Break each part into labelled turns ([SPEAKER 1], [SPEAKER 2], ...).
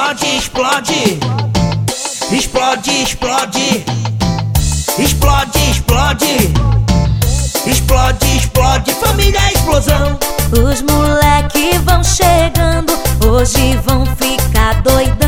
[SPEAKER 1] explode, explode, explode, explode, explode, explode, explode, explode, família explosão. Os moleque vão chegando, hoje vão ficar
[SPEAKER 2] doidos.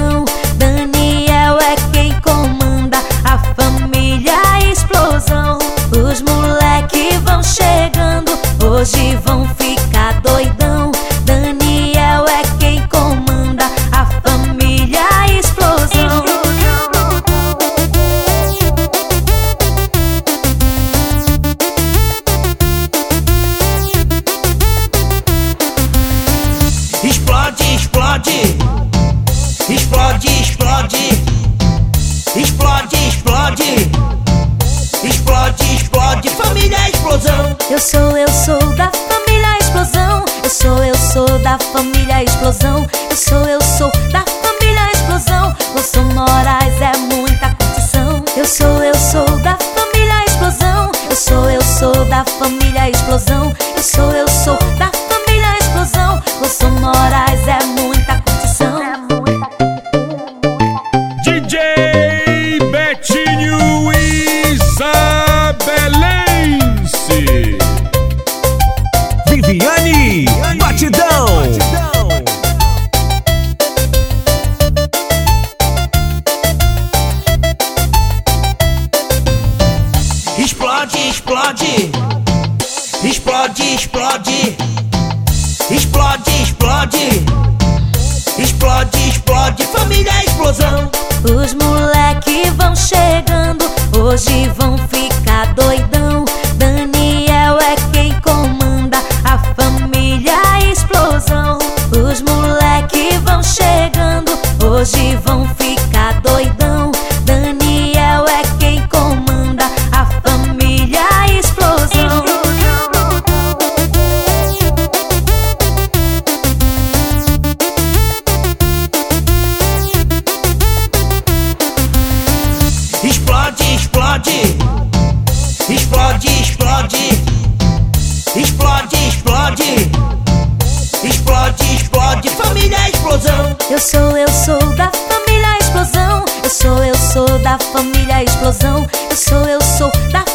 [SPEAKER 1] Eu sou, eu sou da família explosão. Eu sou, eu sou da família explosão. Eu sou, eu sou da família explosão. Wilson Moraes é muita curtição. Eu sou, eu sou da família explosão. Eu sou, eu sou da família explosão. Eu sou,
[SPEAKER 2] Explode, explode. Explode, explode. Explode, explode. Explode. Família explosão.
[SPEAKER 1] Os moleque vão chegando, hoje vão ficar doidão. Daniel é quem comanda a família explosão. Os moleque vão chegando, hoje vão Eu sou, eu sou da família explosão. Eu sou, eu sou da família explosão. Eu sou, eu sou da família